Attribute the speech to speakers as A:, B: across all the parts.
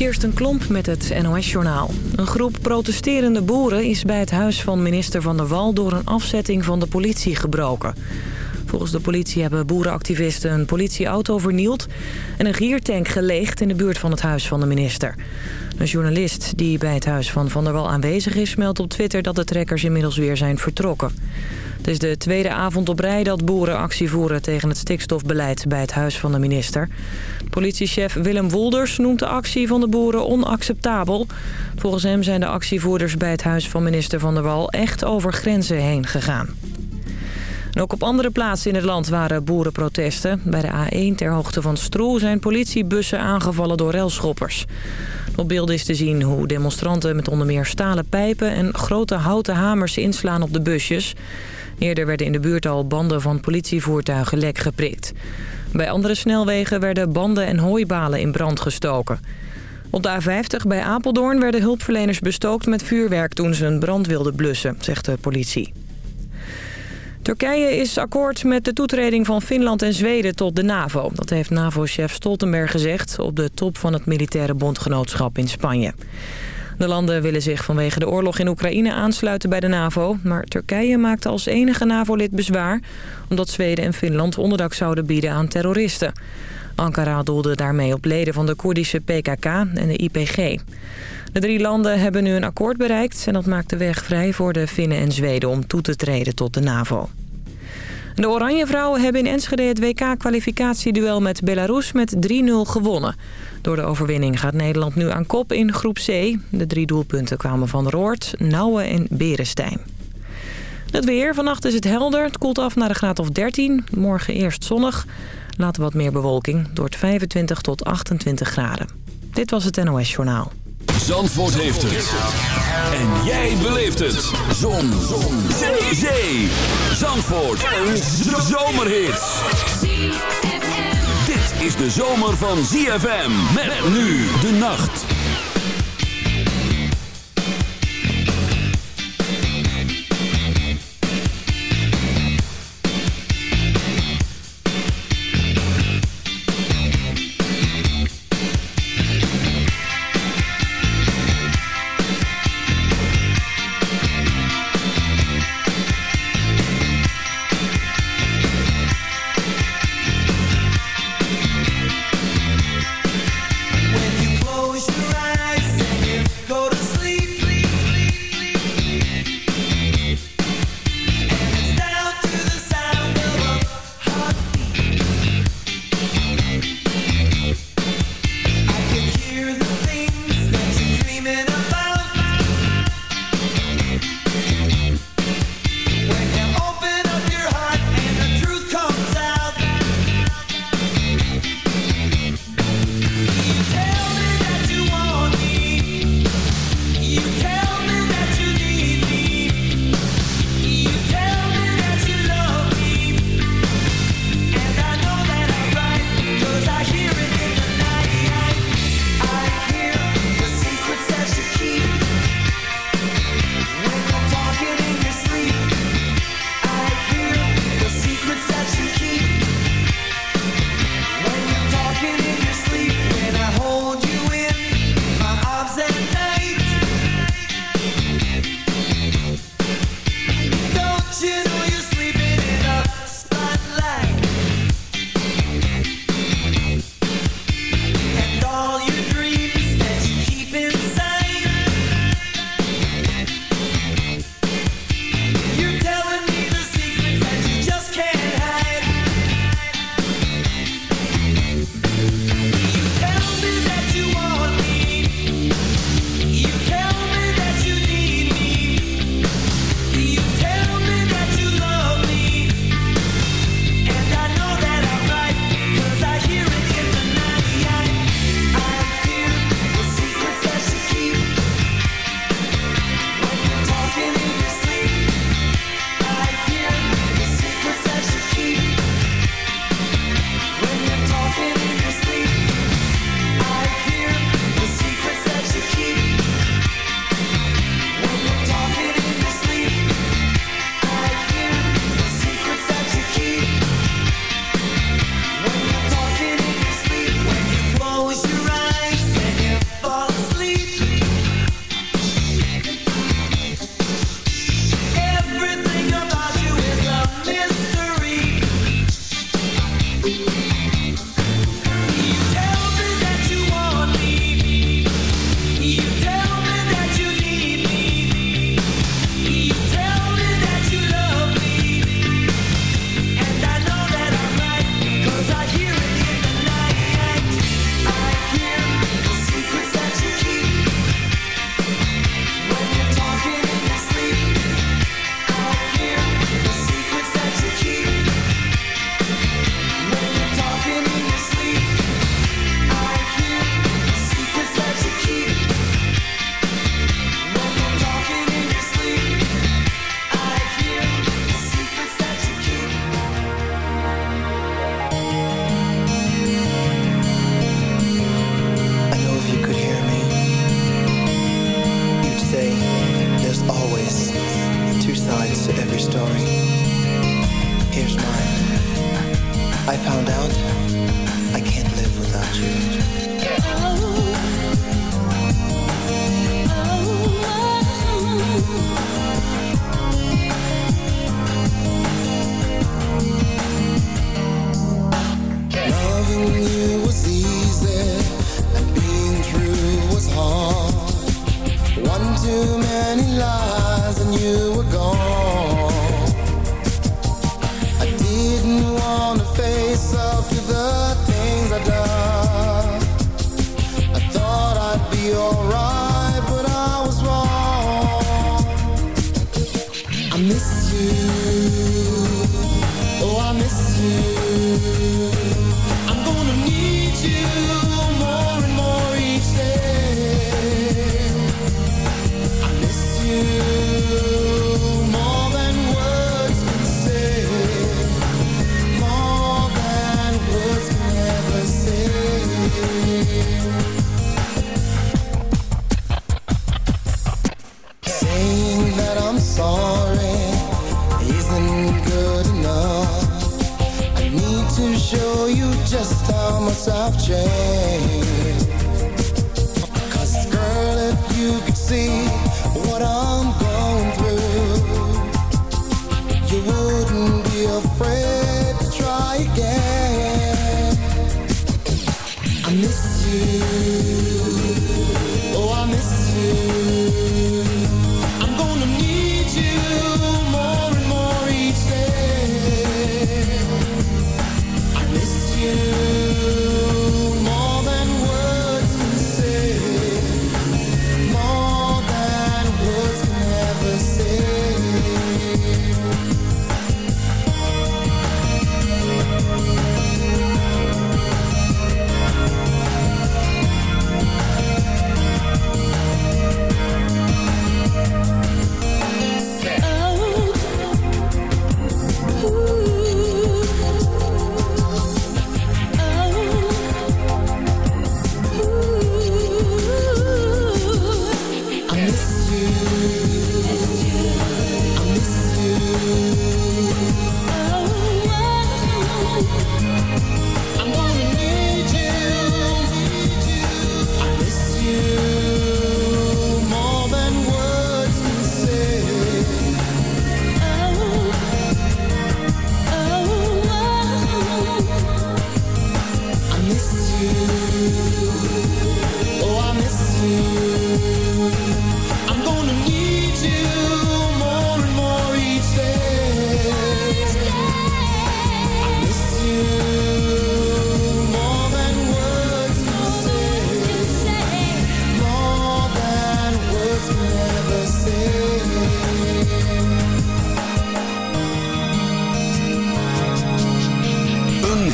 A: Kirsten Klomp met het NOS-journaal. Een groep protesterende boeren is bij het huis van minister Van der Wal... door een afzetting van de politie gebroken. Volgens de politie hebben boerenactivisten een politieauto vernield... en een giertank geleegd in de buurt van het huis van de minister. Een journalist die bij het huis van Van der Wal aanwezig is... meldt op Twitter dat de trekkers inmiddels weer zijn vertrokken. Het is de tweede avond op rij dat boeren actie voeren tegen het stikstofbeleid bij het huis van de minister. Politiechef Willem Wolders noemt de actie van de boeren onacceptabel. Volgens hem zijn de actievoerders bij het huis van minister Van der Wal echt over grenzen heen gegaan. Ook op andere plaatsen in het land waren boerenprotesten. Bij de A1 ter hoogte van Stroe zijn politiebussen aangevallen door relschoppers. Op beelden is te zien hoe demonstranten met onder meer stalen pijpen... en grote houten hamers inslaan op de busjes. Eerder werden in de buurt al banden van politievoertuigen lek geprikt. Bij andere snelwegen werden banden en hooibalen in brand gestoken. Op de A50 bij Apeldoorn werden hulpverleners bestookt met vuurwerk toen ze een brand wilden blussen, zegt de politie. Turkije is akkoord met de toetreding van Finland en Zweden tot de NAVO. Dat heeft NAVO-chef Stoltenberg gezegd op de top van het militaire bondgenootschap in Spanje. De landen willen zich vanwege de oorlog in Oekraïne aansluiten bij de NAVO... maar Turkije maakte als enige NAVO-lid bezwaar... omdat Zweden en Finland onderdak zouden bieden aan terroristen. Ankara doelde daarmee op leden van de Koerdische PKK en de IPG. De drie landen hebben nu een akkoord bereikt... en dat maakt de weg vrij voor de Finnen en Zweden om toe te treden tot de NAVO. De Oranje Vrouwen hebben in Enschede het WK-kwalificatieduel met Belarus met 3-0 gewonnen. Door de overwinning gaat Nederland nu aan kop in groep C. De drie doelpunten kwamen van Roort, Nouwen en Berenstein. Het weer. Vannacht is het helder. Het koelt af naar een graad of 13. Morgen eerst zonnig. Later wat meer bewolking. Door het 25 tot 28 graden. Dit was het NOS Journaal.
B: Zandvoort heeft het. En jij beleeft het. Zon. Zon. Zee. Zee. Zandvoort. Een zomerhit. Dit is de zomer van ZFM. Met nu de nacht.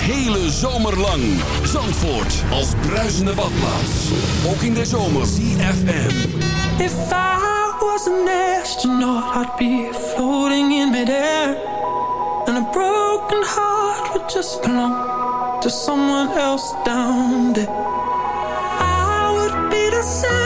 C: hele zomer lang. Zandvoort als bruisende badplaats. Ook in de zomer. CFM. If I was an astronaut, I'd be floating in midair. And a broken heart would just belong to someone else down there. I would be the
B: same.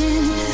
D: morning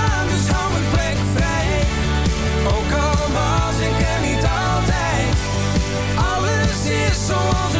E: so often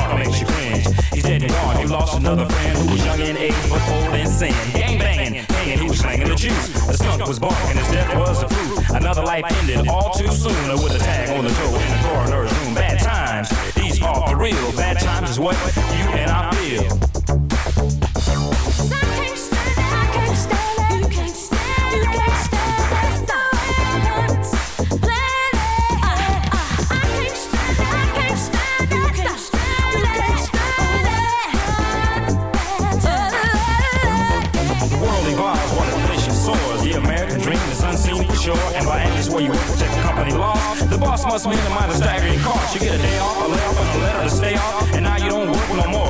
E: thought makes you cringe. He's dead and gone. You lost another friend who was young in age but old in sin. Gang banging, hanging, he was slanging the juice. The skunk was barking, his death was the proof. Another life ended all too soon with a tag on the toe in the coroner's room. Bad times, these are for real. Bad times is what you and I feel. Where you the company laws. The boss must minimize the staggering cost. You get a day off, a layoff, and a letter to stay off. And now you don't work no more.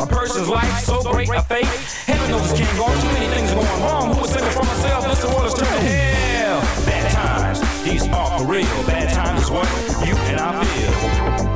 E: a person's life so great a fate? Heaven knows this can't go on. Too many things going wrong. Who was thinking for myself? This world is turning hell. Bad times, these are for real. Bad times is what you and I feel.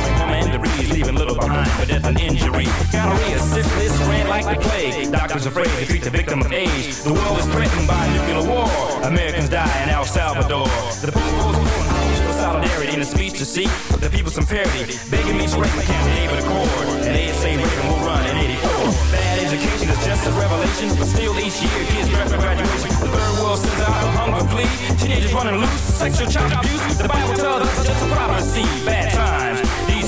E: left behind for death and injury. Gonorrhea, syphilis, ran like the plague. Doctors afraid to treat the victim of AIDS. The world is threatened by nuclear war. Americans die in El Salvador. The people's for solidarity in a speech to seek the people some parity. Begging me to break my can't neighbor the cord. And they say Reagan will run in 84. Bad education is just a revelation, but still each year kids draft for graduation. The third world sends out a hunger plea. Teenagers running loose, sexual child abuse. The Bible tells us it's just a prophecy. Bad times